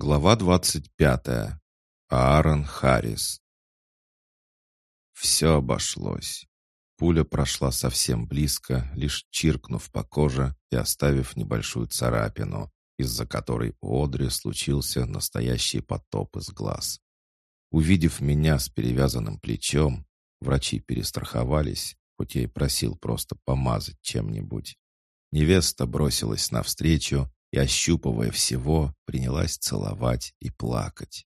Глава 25. Аарон Харрис. Все обошлось. Пуля прошла совсем близко, лишь чиркнув по коже и оставив небольшую царапину, из-за которой у Одри случился настоящий потоп из глаз. Увидев меня с перевязанным плечом, врачи перестраховались, хоть я и просил просто помазать чем-нибудь. Невеста бросилась навстречу, и, ощупывая всего, принялась целовать и плакать.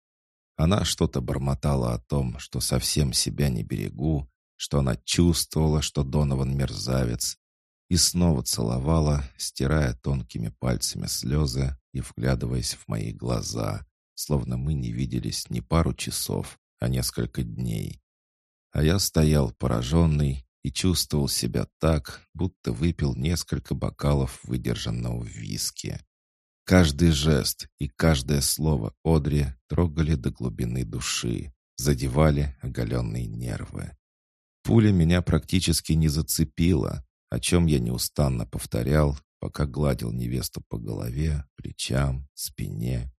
Она что-то бормотала о том, что совсем себя не берегу, что она чувствовала, что Донован мерзавец, и снова целовала, стирая тонкими пальцами слезы и вглядываясь в мои глаза, словно мы не виделись не пару часов, а несколько дней. А я стоял пораженный и чувствовал себя так, будто выпил несколько бокалов выдержанного виски. Каждый жест и каждое слово Одри трогали до глубины души, задевали оголенные нервы. Пуля меня практически не зацепила, о чем я неустанно повторял, пока гладил невесту по голове, плечам, спине.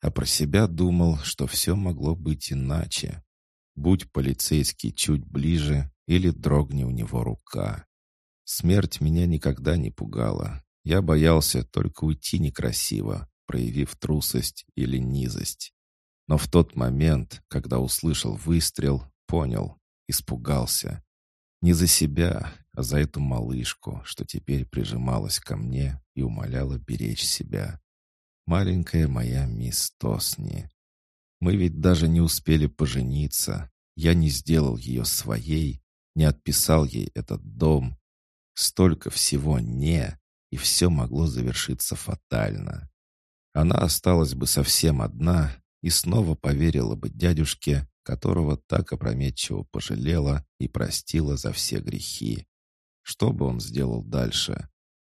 А про себя думал, что все могло быть иначе. Будь полицейский чуть ближе или дрогни у него рука. Смерть меня никогда не пугала, я боялся только уйти некрасиво, проявив трусость или низость. Но в тот момент, когда услышал выстрел, понял, испугался. Не за себя, а за эту малышку, что теперь прижималась ко мне и умоляла беречь себя. Маленькая моя мисс Тосни. Мы ведь даже не успели пожениться. Я не сделал ее своей, не отписал ей этот дом. Столько всего «не», и все могло завершиться фатально. Она осталась бы совсем одна и снова поверила бы дядюшке, которого так опрометчиво пожалела и простила за все грехи. Что бы он сделал дальше?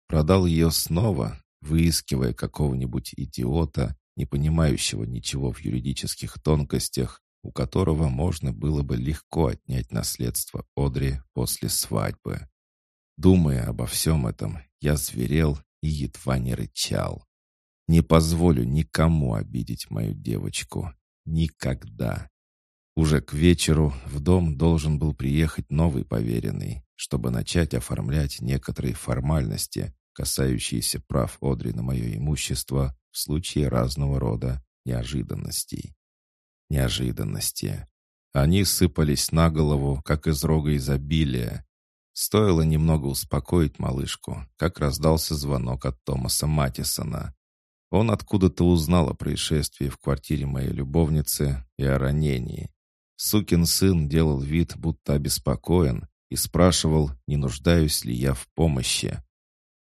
Продал ее снова, выискивая какого-нибудь идиота, не понимающего ничего в юридических тонкостях, у которого можно было бы легко отнять наследство Одри после свадьбы. Думая обо всем этом, я зверел и едва не рычал. Не позволю никому обидеть мою девочку. Никогда. Уже к вечеру в дом должен был приехать новый поверенный, чтобы начать оформлять некоторые формальности, касающиеся прав Одри на мое имущество в случае разного рода неожиданностей. Неожиданности. Они сыпались на голову, как из рога изобилия, Стоило немного успокоить малышку, как раздался звонок от Томаса Матисона. Он откуда-то узнал о происшествии в квартире моей любовницы и о ранении. Сукин сын делал вид, будто обеспокоен, и спрашивал, не нуждаюсь ли я в помощи.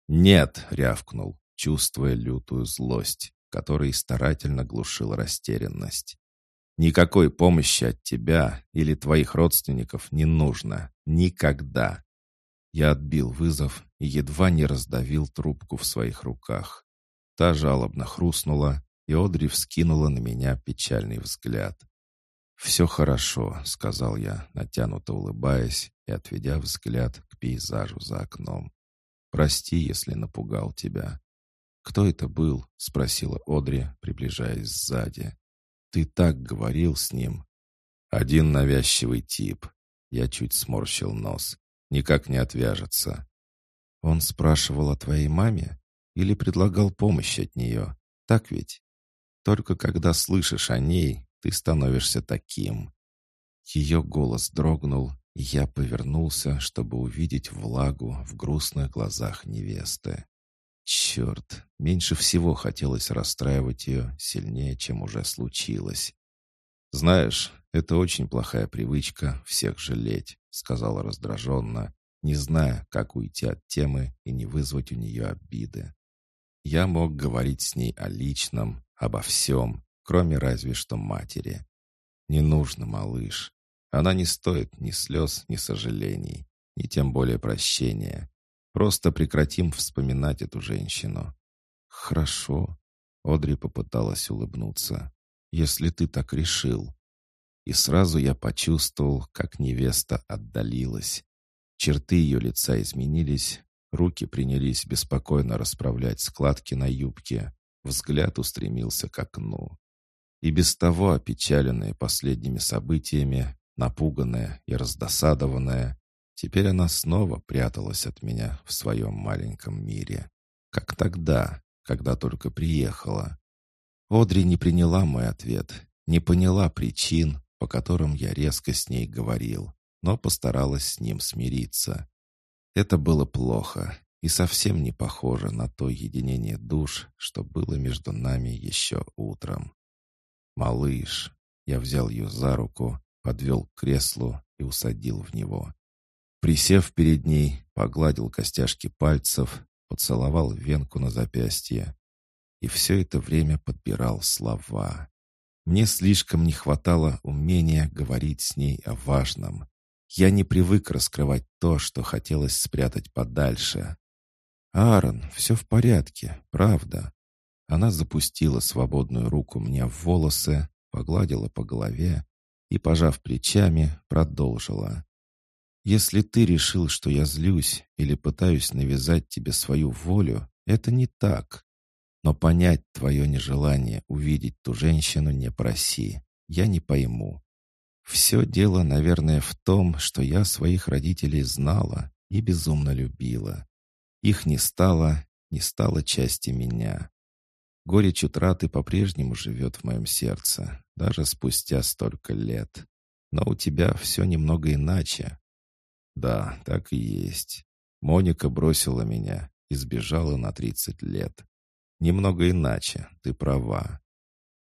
«Нет», — рявкнул, чувствуя лютую злость, которой старательно глушил растерянность. «Никакой помощи от тебя или твоих родственников не нужно. Никогда. Я отбил вызов и едва не раздавил трубку в своих руках. Та жалобно хрустнула, и Одри вскинула на меня печальный взгляд. «Все хорошо», — сказал я, натянуто улыбаясь и отведя взгляд к пейзажу за окном. «Прости, если напугал тебя». «Кто это был?» — спросила Одри, приближаясь сзади. «Ты так говорил с ним». «Один навязчивый тип». Я чуть сморщил нос. Никак не отвяжется. Он спрашивал о твоей маме или предлагал помощь от нее, так ведь? Только когда слышишь о ней, ты становишься таким. Ее голос дрогнул, и я повернулся, чтобы увидеть влагу в грустных глазах невесты. Черт, меньше всего хотелось расстраивать ее сильнее, чем уже случилось. Знаешь, это очень плохая привычка всех жалеть сказала раздраженно, не зная, как уйти от темы и не вызвать у нее обиды. Я мог говорить с ней о личном, обо всем, кроме разве что матери. Не нужно, малыш. Она не стоит ни слез, ни сожалений, ни тем более прощения. Просто прекратим вспоминать эту женщину. Хорошо. Одри попыталась улыбнуться. Если ты так решил. И сразу я почувствовал, как невеста отдалилась. Черты ее лица изменились, руки принялись беспокойно расправлять складки на юбке. взгляд устремился к окну. И без того опечаленная последними событиями, напуганная и раздосадованная, теперь она снова пряталась от меня в своем маленьком мире. Как тогда, когда только приехала. Одри не приняла мой ответ, не поняла причин, по которым я резко с ней говорил, но постаралась с ним смириться. Это было плохо и совсем не похоже на то единение душ, что было между нами еще утром. «Малыш!» Я взял ее за руку, подвел к креслу и усадил в него. Присев перед ней, погладил костяшки пальцев, поцеловал венку на запястье. И все это время подбирал слова. Мне слишком не хватало умения говорить с ней о важном. Я не привык раскрывать то, что хотелось спрятать подальше. «Аарон, все в порядке, правда». Она запустила свободную руку мне в волосы, погладила по голове и, пожав плечами, продолжила. «Если ты решил, что я злюсь или пытаюсь навязать тебе свою волю, это не так. Но понять твое нежелание увидеть ту женщину не проси. Я не пойму. Все дело, наверное, в том, что я своих родителей знала и безумно любила. Их не стало, не стало части меня. Горечь утраты по-прежнему живет в моем сердце, даже спустя столько лет. Но у тебя все немного иначе. Да, так и есть. Моника бросила меня и сбежала на 30 лет. Немного иначе, ты права.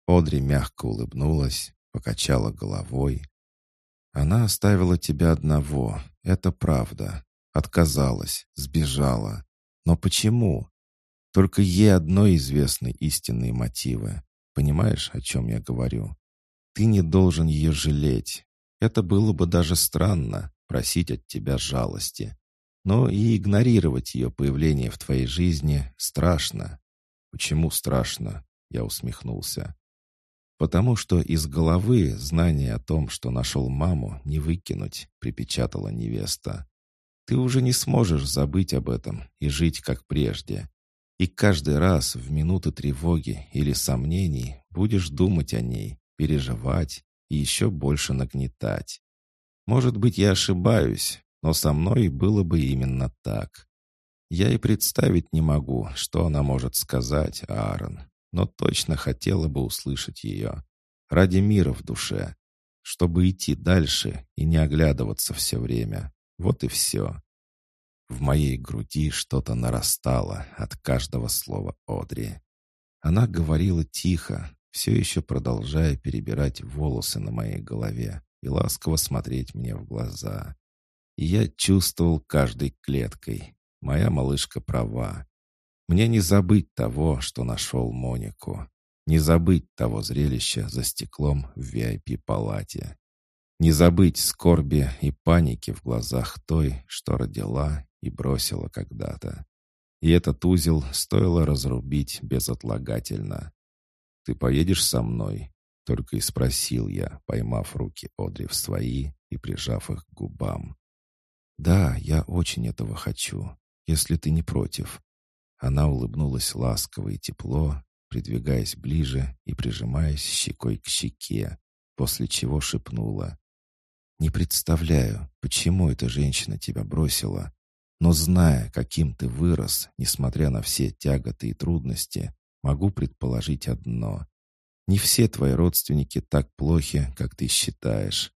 Одри мягко улыбнулась, покачала головой. Она оставила тебя одного, это правда. Отказалась, сбежала. Но почему? Только ей одной известны истинные мотивы. Понимаешь, о чем я говорю? Ты не должен ее жалеть. Это было бы даже странно, просить от тебя жалости. Но и игнорировать ее появление в твоей жизни страшно. «Почему страшно?» — я усмехнулся. «Потому что из головы знание о том, что нашел маму, не выкинуть», — припечатала невеста. «Ты уже не сможешь забыть об этом и жить как прежде. И каждый раз в минуты тревоги или сомнений будешь думать о ней, переживать и еще больше нагнетать. Может быть, я ошибаюсь, но со мной было бы именно так. Я и представить не могу, что она может сказать, Аарон, но точно хотела бы услышать ее. Ради мира в душе. Чтобы идти дальше и не оглядываться все время. Вот и все. В моей груди что-то нарастало от каждого слова Одри. Она говорила тихо, все еще продолжая перебирать волосы на моей голове и ласково смотреть мне в глаза. И я чувствовал каждой клеткой, Моя малышка права. Мне не забыть того, что нашел Монику. Не забыть того зрелища за стеклом в VIP-палате. Не забыть скорби и паники в глазах той, что родила и бросила когда-то. И этот узел стоило разрубить безотлагательно. «Ты поедешь со мной?» — только и спросил я, поймав руки Одри в свои и прижав их к губам. «Да, я очень этого хочу если ты не против». Она улыбнулась ласково и тепло, придвигаясь ближе и прижимаясь щекой к щеке, после чего шепнула. «Не представляю, почему эта женщина тебя бросила, но зная, каким ты вырос, несмотря на все тяготы и трудности, могу предположить одно. Не все твои родственники так плохи, как ты считаешь.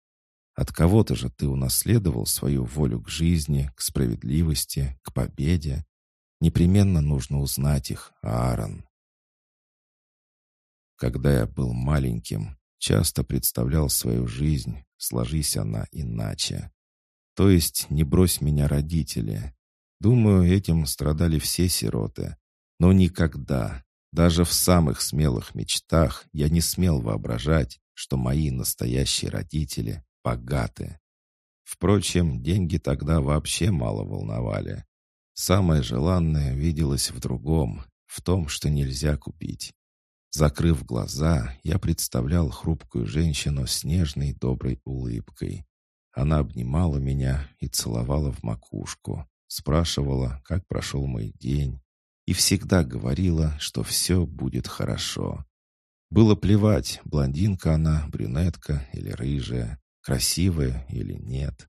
От кого-то же ты унаследовал свою волю к жизни, к справедливости, к победе. Непременно нужно узнать их, Аарон. Когда я был маленьким, часто представлял свою жизнь, сложись она иначе. То есть не брось меня родители. Думаю, этим страдали все сироты. Но никогда, даже в самых смелых мечтах, я не смел воображать, что мои настоящие родители богаты. Впрочем, деньги тогда вообще мало волновали. Самое желанное виделось в другом, в том, что нельзя купить. Закрыв глаза, я представлял хрупкую женщину с нежной доброй улыбкой. Она обнимала меня и целовала в макушку, спрашивала, как прошел мой день, и всегда говорила, что все будет хорошо. Было плевать, блондинка она, брюнетка или рыжая, красивая или нет.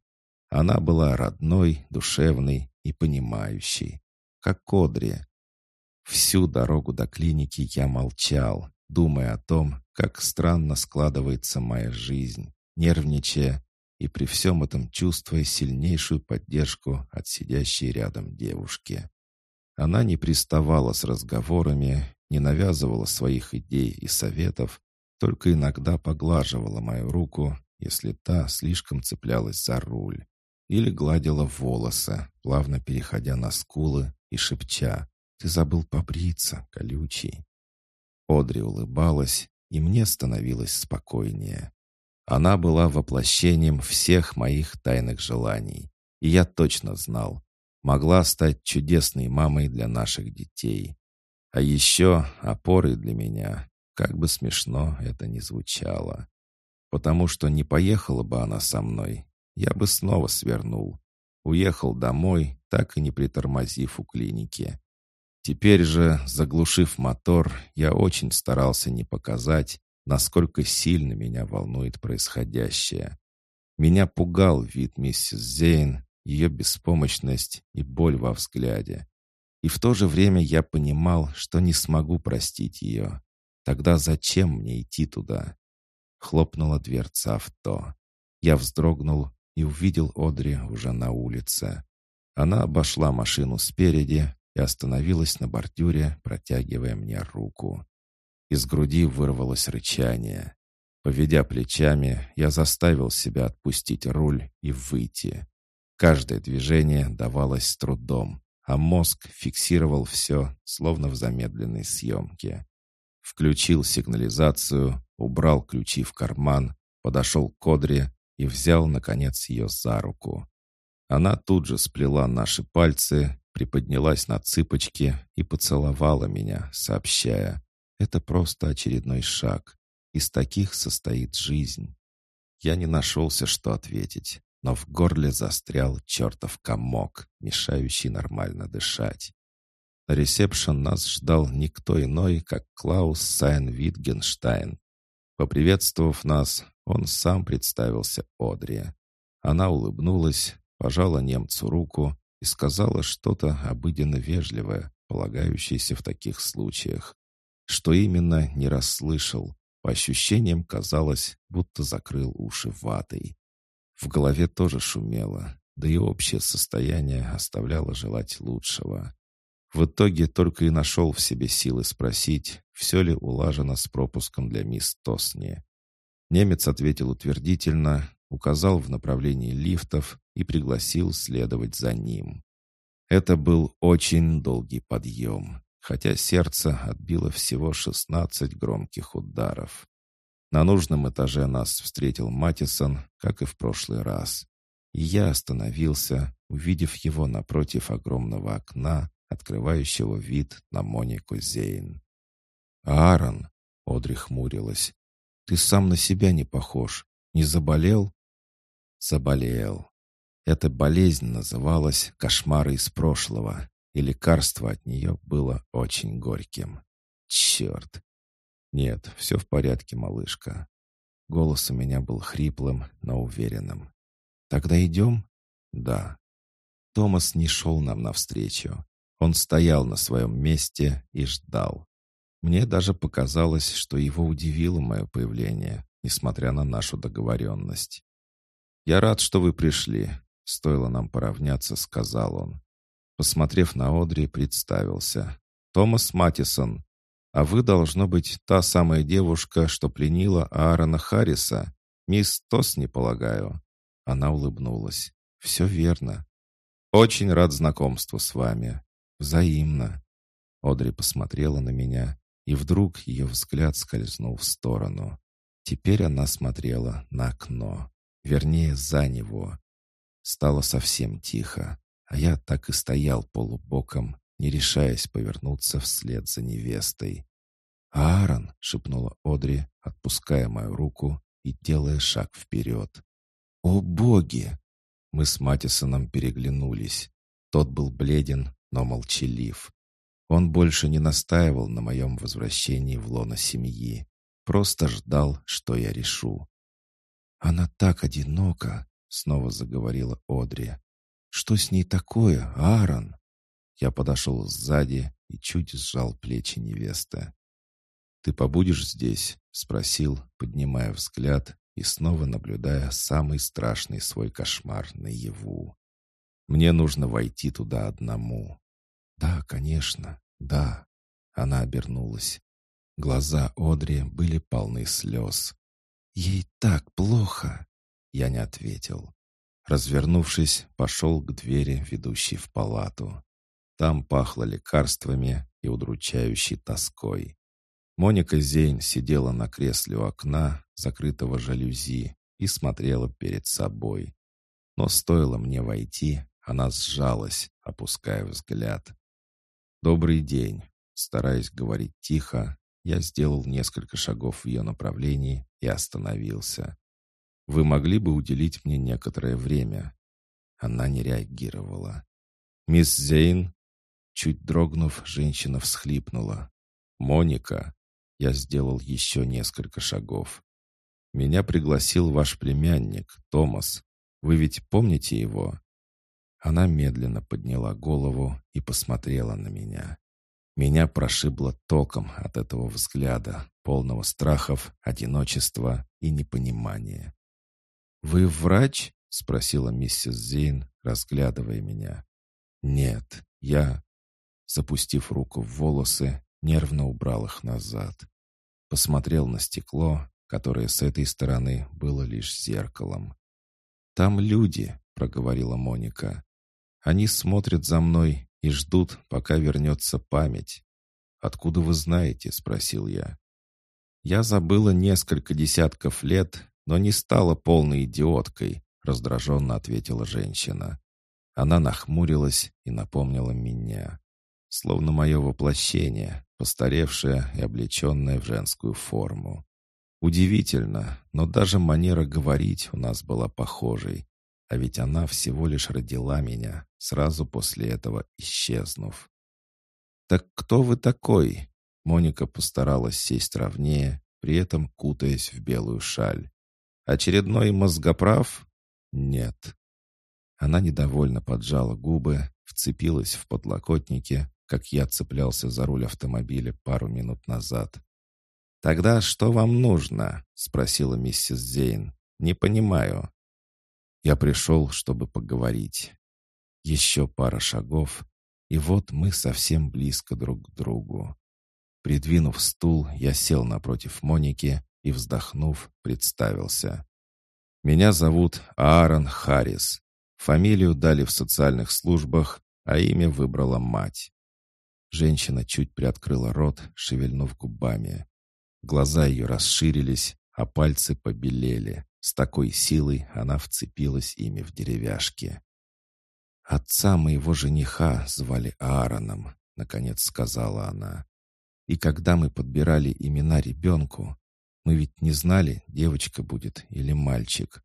Она была родной, душевной и понимающей, как Кодри. Всю дорогу до клиники я молчал, думая о том, как странно складывается моя жизнь, нервничая и при всем этом чувствуя сильнейшую поддержку от сидящей рядом девушки. Она не приставала с разговорами, не навязывала своих идей и советов, только иногда поглаживала мою руку, если та слишком цеплялась за руль, или гладила волосы, плавно переходя на скулы и шепча «Ты забыл побриться, колючий». Одри улыбалась, и мне становилось спокойнее. Она была воплощением всех моих тайных желаний, и я точно знал, могла стать чудесной мамой для наших детей. А еще опорой для меня, как бы смешно это ни звучало. Потому что не поехала бы она со мной, я бы снова свернул. Уехал домой, так и не притормозив у клиники. Теперь же, заглушив мотор, я очень старался не показать, насколько сильно меня волнует происходящее. Меня пугал вид миссис Зейн, ее беспомощность и боль во взгляде. И в то же время я понимал, что не смогу простить ее. Тогда зачем мне идти туда? Хлопнула дверца авто. Я вздрогнул и увидел Одри уже на улице. Она обошла машину спереди и остановилась на бордюре, протягивая мне руку. Из груди вырвалось рычание. Поведя плечами, я заставил себя отпустить руль и выйти. Каждое движение давалось с трудом, а мозг фиксировал все, словно в замедленной съемке. Включил сигнализацию, убрал ключи в карман, подошел к Кодре и взял, наконец, ее за руку. Она тут же сплела наши пальцы, приподнялась на цыпочки и поцеловала меня, сообщая, «Это просто очередной шаг. Из таких состоит жизнь». Я не нашелся, что ответить но в горле застрял чертов комок, мешающий нормально дышать. На ресепшн нас ждал никто иной, как Клаус Сайн Витгенштайн. Поприветствовав нас, он сам представился Одри. Она улыбнулась, пожала немцу руку и сказала что-то обыденно вежливое, полагающееся в таких случаях. Что именно, не расслышал. По ощущениям казалось, будто закрыл уши ватой. В голове тоже шумело, да и общее состояние оставляло желать лучшего. В итоге только и нашел в себе силы спросить, все ли улажено с пропуском для мисс Тосни. Немец ответил утвердительно, указал в направлении лифтов и пригласил следовать за ним. Это был очень долгий подъем, хотя сердце отбило всего 16 громких ударов. На нужном этаже нас встретил Матисон, как и в прошлый раз. И я остановился, увидев его напротив огромного окна, открывающего вид на Монику Зейн. «Аарон!» — Одри хмурилась. «Ты сам на себя не похож. Не заболел?» «Заболел. Эта болезнь называлась «кошмары из прошлого», и лекарство от нее было очень горьким. Черт! «Нет, все в порядке, малышка». Голос у меня был хриплым, но уверенным. «Тогда идем?» «Да». Томас не шел нам навстречу. Он стоял на своем месте и ждал. Мне даже показалось, что его удивило мое появление, несмотря на нашу договоренность. «Я рад, что вы пришли», — стоило нам поравняться, сказал он. Посмотрев на Одри, представился. «Томас Матисон, а вы, должно быть, та самая девушка, что пленила Аарона Харриса. Мисс Тос, не полагаю». Она улыбнулась. «Все верно. Очень рад знакомству с вами. Взаимно». Одри посмотрела на меня, и вдруг ее взгляд скользнул в сторону. Теперь она смотрела на окно, вернее, за него. Стало совсем тихо, а я так и стоял полубоком, не решаясь повернуться вслед за невестой. «Аарон!» — шепнула Одри, отпуская мою руку и делая шаг вперед. «О боги!» Мы с Матисоном переглянулись. Тот был бледен, но молчалив. Он больше не настаивал на моем возвращении в лоно семьи. Просто ждал, что я решу. «Она так одинока», — снова заговорила Одри. «Что с ней такое, Аарон?» Я подошел сзади и чуть сжал плечи невесты. «Ты побудешь здесь?» — спросил, поднимая взгляд и снова наблюдая самый страшный свой кошмар наяву. «Мне нужно войти туда одному». «Да, конечно, да». Она обернулась. Глаза Одри были полны слез. «Ей так плохо!» Я не ответил. Развернувшись, пошел к двери, ведущей в палату. Там пахло лекарствами и удручающей тоской. Моника Зейн сидела на кресле у окна, закрытого жалюзи, и смотрела перед собой. Но стоило мне войти, она сжалась, опуская взгляд. «Добрый день!» Стараясь говорить тихо, я сделал несколько шагов в ее направлении и остановился. «Вы могли бы уделить мне некоторое время?» Она не реагировала. «Мисс Зейн?» Чуть дрогнув, женщина всхлипнула. «Моника!» Я сделал еще несколько шагов. «Меня пригласил ваш племянник, Томас. Вы ведь помните его?» Она медленно подняла голову и посмотрела на меня. Меня прошибло током от этого взгляда, полного страхов, одиночества и непонимания. «Вы врач?» — спросила миссис Зейн, разглядывая меня. «Нет, я...» Запустив руку в волосы, нервно убрал их назад. Посмотрел на стекло, которое с этой стороны было лишь зеркалом. «Там люди», — проговорила Моника. «Они смотрят за мной и ждут, пока вернется память. «Откуда вы знаете?» — спросил я. «Я забыла несколько десятков лет, но не стала полной идиоткой», — раздраженно ответила женщина. Она нахмурилась и напомнила меня. Словно мое воплощение, постаревшее и облеченное в женскую форму. Удивительно, но даже манера говорить у нас была похожей, а ведь она всего лишь родила меня, сразу после этого исчезнув. «Так кто вы такой?» Моника постаралась сесть ровнее, при этом кутаясь в белую шаль. «Очередной мозгоправ?» «Нет». Она недовольно поджала губы, вцепилась в подлокотники, как я цеплялся за руль автомобиля пару минут назад. «Тогда что вам нужно?» — спросила миссис Зейн. «Не понимаю». Я пришел, чтобы поговорить. Еще пара шагов, и вот мы совсем близко друг к другу. Придвинув стул, я сел напротив Моники и, вздохнув, представился. «Меня зовут Аарон Харрис. Фамилию дали в социальных службах, а имя выбрала мать». Женщина чуть приоткрыла рот, шевельнув губами. Глаза ее расширились, а пальцы побелели. С такой силой она вцепилась ими в деревяшки. «Отца моего жениха звали Аароном», — наконец сказала она. «И когда мы подбирали имена ребенку, мы ведь не знали, девочка будет или мальчик».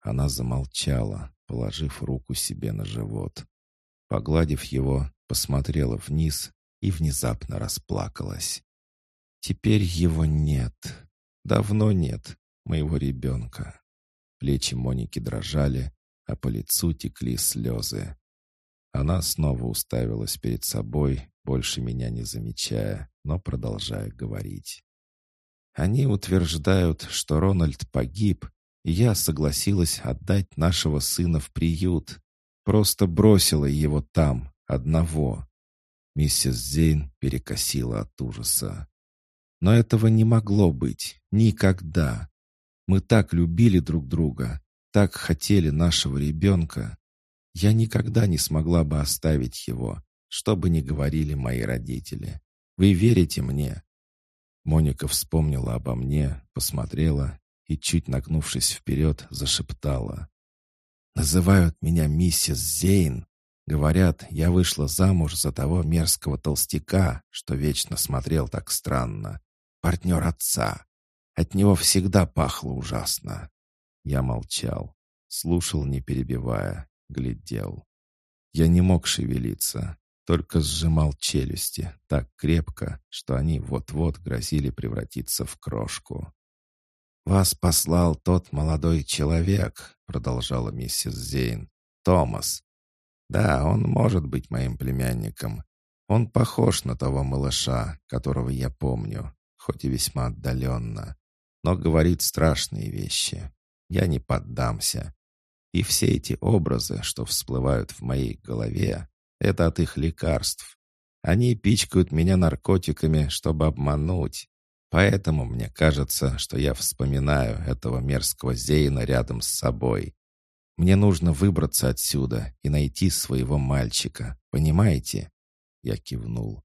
Она замолчала, положив руку себе на живот. Погладив его, посмотрела вниз и внезапно расплакалась. «Теперь его нет. Давно нет моего ребенка. Плечи Моники дрожали, а по лицу текли слезы. Она снова уставилась перед собой, больше меня не замечая, но продолжая говорить. Они утверждают, что Рональд погиб, и я согласилась отдать нашего сына в приют. Просто бросила его там, одного. Миссис Зейн перекосила от ужаса. Но этого не могло быть. Никогда. Мы так любили друг друга, так хотели нашего ребенка. Я никогда не смогла бы оставить его, что бы ни говорили мои родители. Вы верите мне?» Моника вспомнила обо мне, посмотрела и, чуть нагнувшись вперед, зашептала. «Называют меня миссис Зейн. Говорят, я вышла замуж за того мерзкого толстяка, что вечно смотрел так странно. Партнер отца. От него всегда пахло ужасно. Я молчал, слушал, не перебивая, глядел. Я не мог шевелиться. только сжимал челюсти так крепко, что они вот-вот грозили превратиться в крошку. «Вас послал тот молодой человек», — продолжала миссис Зейн. «Томас. Да, он может быть моим племянником. Он похож на того малыша, которого я помню, хоть и весьма отдаленно, но говорит страшные вещи. Я не поддамся. И все эти образы, что всплывают в моей голове, это от их лекарств. Они пичкают меня наркотиками, чтобы обмануть. Поэтому мне кажется, что я вспоминаю этого мерзкого Зейна рядом с собой. Мне нужно выбраться отсюда и найти своего мальчика. Понимаете? Я кивнул.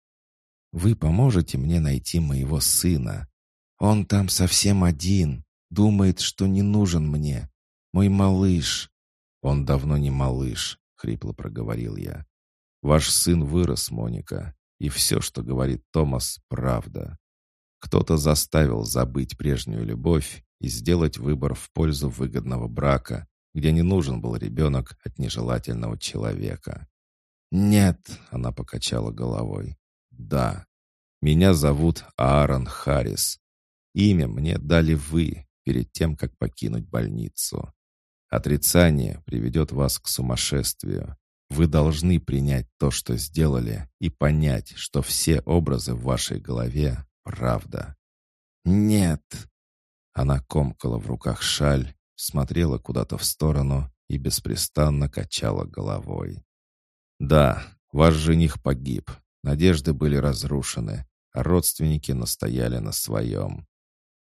«Вы поможете мне найти моего сына? Он там совсем один, думает, что не нужен мне. Мой малыш». «Он давно не малыш», — хрипло проговорил я. «Ваш сын вырос, Моника, и все, что говорит Томас, правда. Кто-то заставил забыть прежнюю любовь и сделать выбор в пользу выгодного брака, где не нужен был ребенок от нежелательного человека. «Нет», — она покачала головой. «Да, меня зовут Аарон Харрис. Имя мне дали вы перед тем, как покинуть больницу. Отрицание приведет вас к сумасшествию. Вы должны принять то, что сделали, и понять, что все образы в вашей голове — правда». «Нет». Она комкала в руках шаль, смотрела куда-то в сторону и беспрестанно качала головой. Да, ваш жених погиб. Надежды были разрушены, а родственники настояли на своем.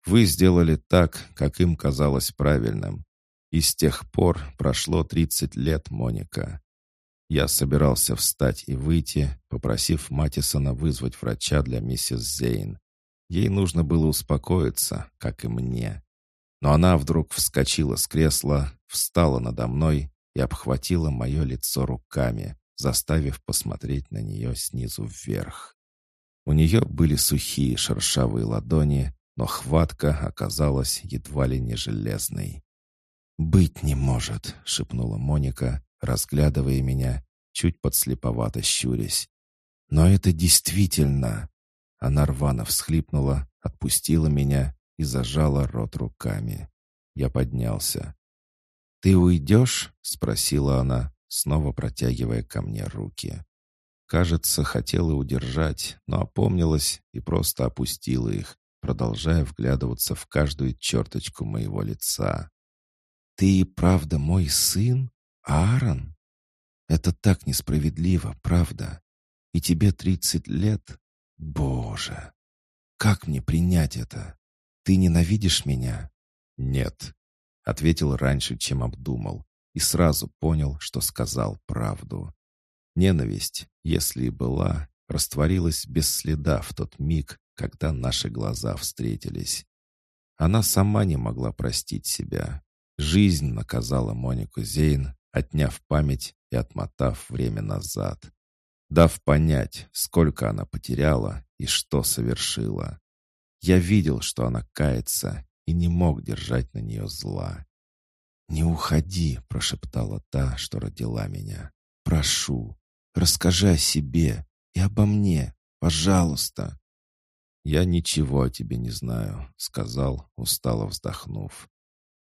Вы сделали так, как им казалось правильным. И с тех пор прошло 30 лет, Моника. Я собирался встать и выйти, попросив Матисона вызвать врача для миссис Зейн. Ей нужно было успокоиться, как и мне. Но она вдруг вскочила с кресла, встала надо мной и обхватила мое лицо руками, заставив посмотреть на нее снизу вверх. У нее были сухие шершавые ладони, но хватка оказалась едва ли не железной. «Быть не может», — шепнула Моника, разглядывая меня, чуть подслеповато щурясь. «Но это действительно...» Она рвано всхлипнула, отпустила меня и зажала рот руками. Я поднялся. «Ты уйдешь?» — спросила она, снова протягивая ко мне руки. Кажется, хотела удержать, но опомнилась и просто опустила их, продолжая вглядываться в каждую черточку моего лица. «Ты и правда мой сын, Аарон? Это так несправедливо, правда? И тебе тридцать лет? Боже! Как мне принять это? Ты ненавидишь меня?» «Нет», — ответил раньше, чем обдумал, и сразу понял, что сказал правду. Ненависть, если и была, растворилась без следа в тот миг, когда наши глаза встретились. Она сама не могла простить себя. Жизнь наказала Монику Зейн, отняв память и отмотав время назад, дав понять, сколько она потеряла и что совершила. Я видел, что она кается, и не мог держать на нее зла. «Не уходи», — прошептала та, что родила меня. «Прошу, расскажи о себе и обо мне, пожалуйста». «Я ничего о тебе не знаю», — сказал, устало вздохнув.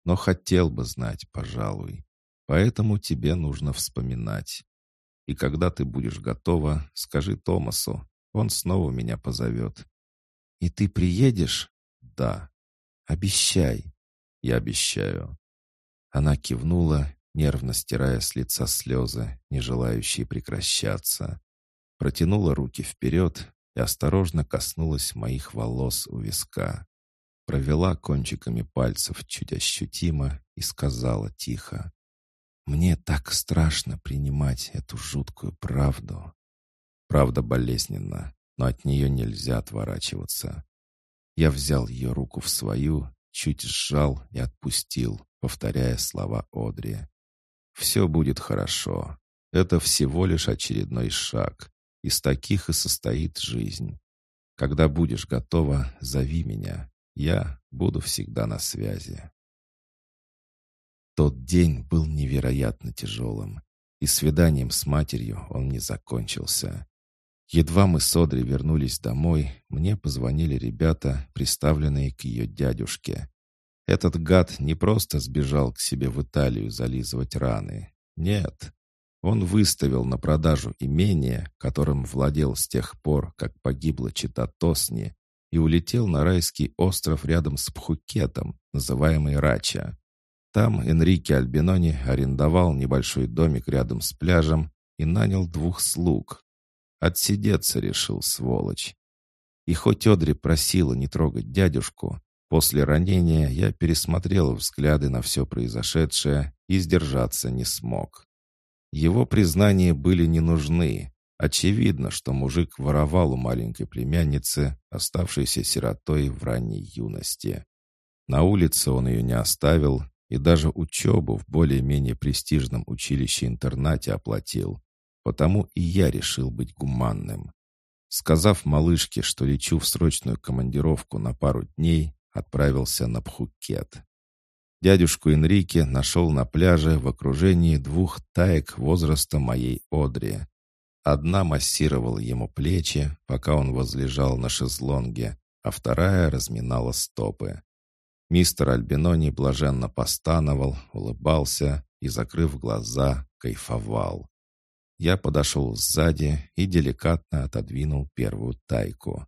«Но хотел бы знать, пожалуй. Поэтому тебе нужно вспоминать. И когда ты будешь готова, скажи Томасу, он снова меня позовет». «И ты приедешь?» «Да». «Обещай». «Я обещаю». Она кивнула, нервно стирая с лица слезы, не желающие прекращаться. Протянула руки вперед и осторожно коснулась моих волос у виска. Провела кончиками пальцев чуть ощутимо и сказала тихо. «Мне так страшно принимать эту жуткую правду». Правда болезненна, но от нее нельзя отворачиваться. Я взял ее руку в свою, чуть сжал и отпустил, повторяя слова Одри. «Все будет хорошо. Это всего лишь очередной шаг. Из таких и состоит жизнь. Когда будешь готова, зови меня. Я буду всегда на связи». Тот день был невероятно тяжелым, и свиданием с матерью он не закончился. Едва мы с Одри вернулись домой, мне позвонили ребята, приставленные к ее дядюшке. Этот гад не просто сбежал к себе в Италию зализывать раны. Нет, он выставил на продажу имение, которым владел с тех пор, как погибла чита Тосни, и улетел на райский остров рядом с Пхукетом, называемый Рача. Там Энрике Альбинони арендовал небольшой домик рядом с пляжем и нанял двух слуг. Отсидеться решил, сволочь. И хоть Одри просила не трогать дядюшку, после ранения я пересмотрел взгляды на все произошедшее и сдержаться не смог. Его признания были не нужны. Очевидно, что мужик воровал у маленькой племянницы, оставшейся сиротой в ранней юности. На улице он ее не оставил и даже учебу в более-менее престижном училище-интернате оплатил. Потому и я решил быть гуманным. Сказав малышке, что лечу в срочную командировку на пару дней, отправился на Пхукет. Дядюшку Энрике нашел на пляже в окружении двух таек возраста моей Одри. Одна массировала ему плечи, пока он возлежал на шезлонге, а вторая разминала стопы. Мистер Альбинони блаженно постановал, улыбался и, закрыв глаза, кайфовал. Я подошел сзади и деликатно отодвинул первую тайку.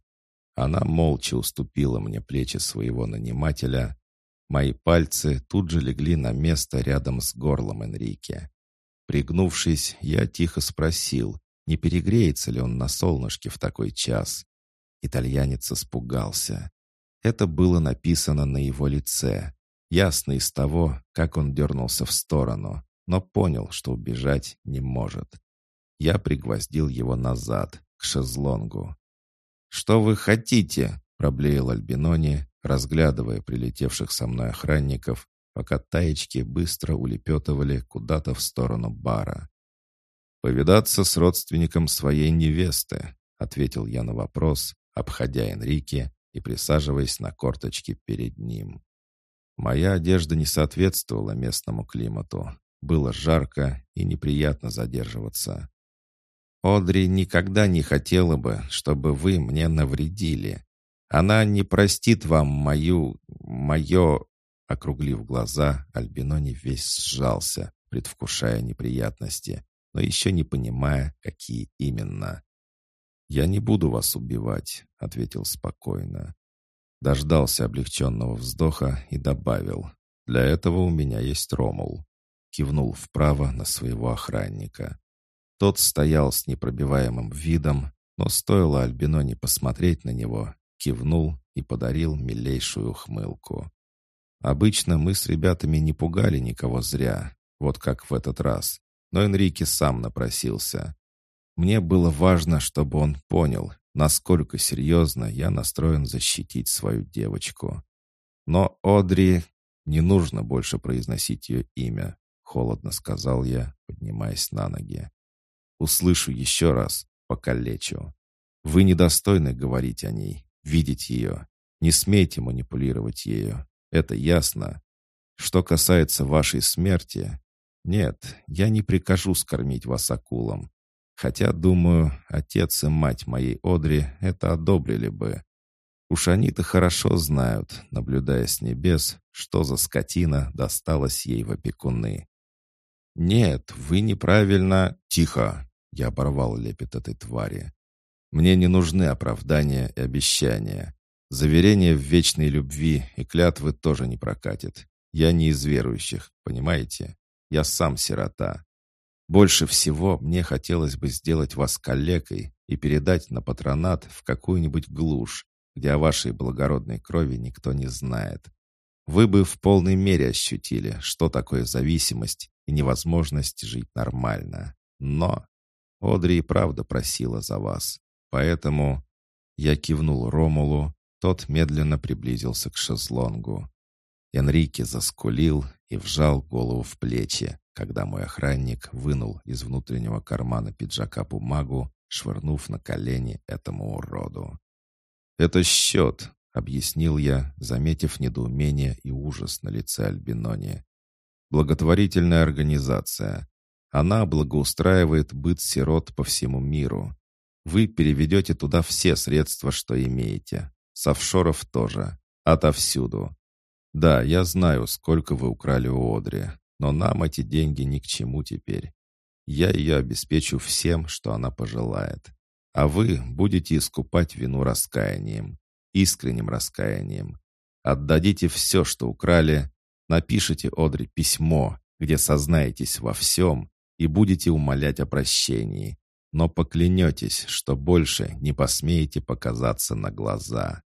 Она молча уступила мне плечи своего нанимателя, Мои пальцы тут же легли на место рядом с горлом Энрике. Пригнувшись, я тихо спросил, не перегреется ли он на солнышке в такой час. Итальянец испугался. Это было написано на его лице. Ясно из того, как он дернулся в сторону, но понял, что убежать не может. Я пригвоздил его назад, к шезлонгу. «Что вы хотите?» — проблеял Альбинони, разглядывая прилетевших со мной охранников, пока таечки быстро улепетывали куда-то в сторону бара. «Повидаться с родственником своей невесты», — ответил я на вопрос, обходя Энрике и присаживаясь на корточки перед ним. Моя одежда не соответствовала местному климату. Было жарко и неприятно задерживаться. «Одри никогда не хотела бы, чтобы вы мне навредили», она не простит вам мою... мое...» Округлив глаза, Альбинони весь сжался, предвкушая неприятности, но еще не понимая, какие именно. «Я не буду вас убивать», — ответил спокойно. Дождался облегченного вздоха и добавил. «Для этого у меня есть Ромул». Кивнул вправо на своего охранника. Тот стоял с непробиваемым видом, но стоило Альбиноне посмотреть на него, кивнул и подарил милейшую ухмылку. Обычно мы с ребятами не пугали никого зря, вот как в этот раз, но Энрике сам напросился. Мне было важно, чтобы он понял, насколько серьезно я настроен защитить свою девочку. Но Одри... Не нужно больше произносить ее имя, холодно сказал я, поднимаясь на ноги. Услышу еще раз, покалечу. Вы недостойны говорить о ней, видеть ее. Не смейте манипулировать ею. Это ясно. Что касается вашей смерти, нет, я не прикажу скормить вас акулам. Хотя, думаю, отец и мать моей Одри это одобрили бы. Уж они-то хорошо знают, наблюдая с небес, что за скотина досталась ей в опекуны. «Нет, вы неправильно...» «Тихо!» — я оборвал лепет этой твари. Мне не нужны оправдания и обещания. Заверения в вечной любви и клятвы тоже не прокатит. Я не из верующих, понимаете? Я сам сирота. Больше всего мне хотелось бы сделать вас калекой и передать на патронат в какую-нибудь глушь, где о вашей благородной крови никто не знает. Вы бы в полной мере ощутили, что такое зависимость и невозможность жить нормально. Но Одри и правда просила за вас. Поэтому я кивнул Ромулу, тот медленно приблизился к шезлонгу. Энрике заскулил и вжал голову в плечи, когда мой охранник вынул из внутреннего кармана пиджака бумагу, швырнув на колени этому уроду. «Это счет», — объяснил я, заметив недоумение и ужас на лице Альбинони. «Благотворительная организация. Она благоустраивает быт сирот по всему миру. Вы переведете туда все средства, что имеете. С офшоров тоже. Отовсюду. Да, я знаю, сколько вы украли у Одри, но нам эти деньги ни к чему теперь. Я ее обеспечу всем, что она пожелает. А вы будете искупать вину раскаянием, искренним раскаянием. Отдадите все, что украли, напишите Одри письмо, где сознаетесь во всем и будете умолять о прощении, но поклянетесь, что больше не посмеете показаться на глаза.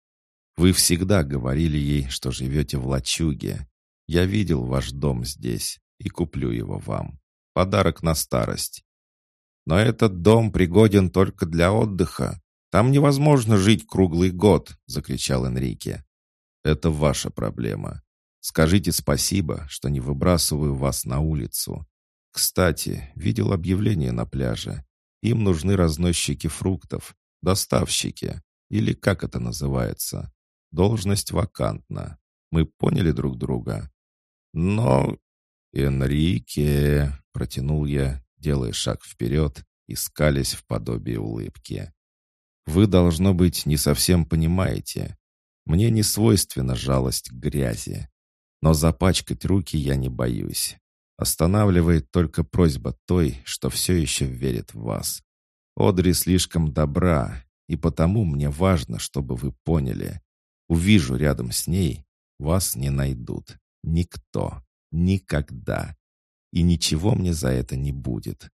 Вы всегда говорили ей, что живете в лачуге. Я видел ваш дом здесь и куплю его вам. Подарок на старость. Но этот дом пригоден только для отдыха. Там невозможно жить круглый год, закричал Энрике. Это ваша проблема. Скажите спасибо, что не выбрасываю вас на улицу. Кстати, видел объявление на пляже. Им нужны разносчики фруктов, доставщики, или как это называется. Должность вакантна. Мы поняли друг друга. Но... «Энрике!» — протянул я, делая шаг вперед и скалясь в подобие улыбки. «Вы, должно быть, не совсем понимаете. Мне не свойственна жалость к грязи. Но запачкать руки я не боюсь. Останавливает только просьба той, что все еще верит в вас. Одри слишком добра, и потому мне важно, чтобы вы поняли. Увижу рядом с ней, вас не найдут. Никто. Никогда. И ничего мне за это не будет.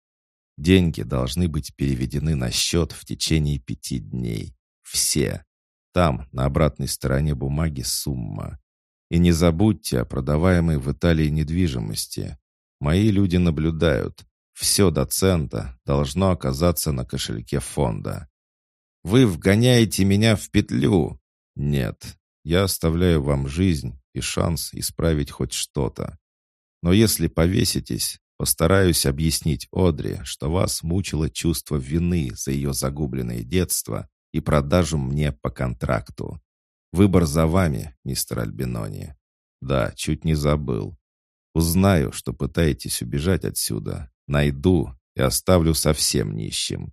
Деньги должны быть переведены на счет в течение пяти дней. Все. Там, на обратной стороне бумаги, сумма. И не забудьте о продаваемой в Италии недвижимости. Мои люди наблюдают. Все до цента должно оказаться на кошельке фонда. Вы вгоняете меня в петлю. Нет, я оставляю вам жизнь и шанс исправить хоть что-то. Но если повеситесь, постараюсь объяснить Одри, что вас мучило чувство вины за ее загубленное детство и продажу мне по контракту. Выбор за вами, мистер Альбинони. Да, чуть не забыл. Узнаю, что пытаетесь убежать отсюда, найду и оставлю совсем нищим.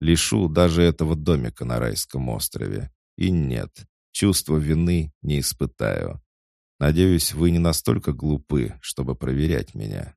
Лишу даже этого домика на райском острове. И нет, чувства вины не испытаю. Надеюсь, вы не настолько глупы, чтобы проверять меня.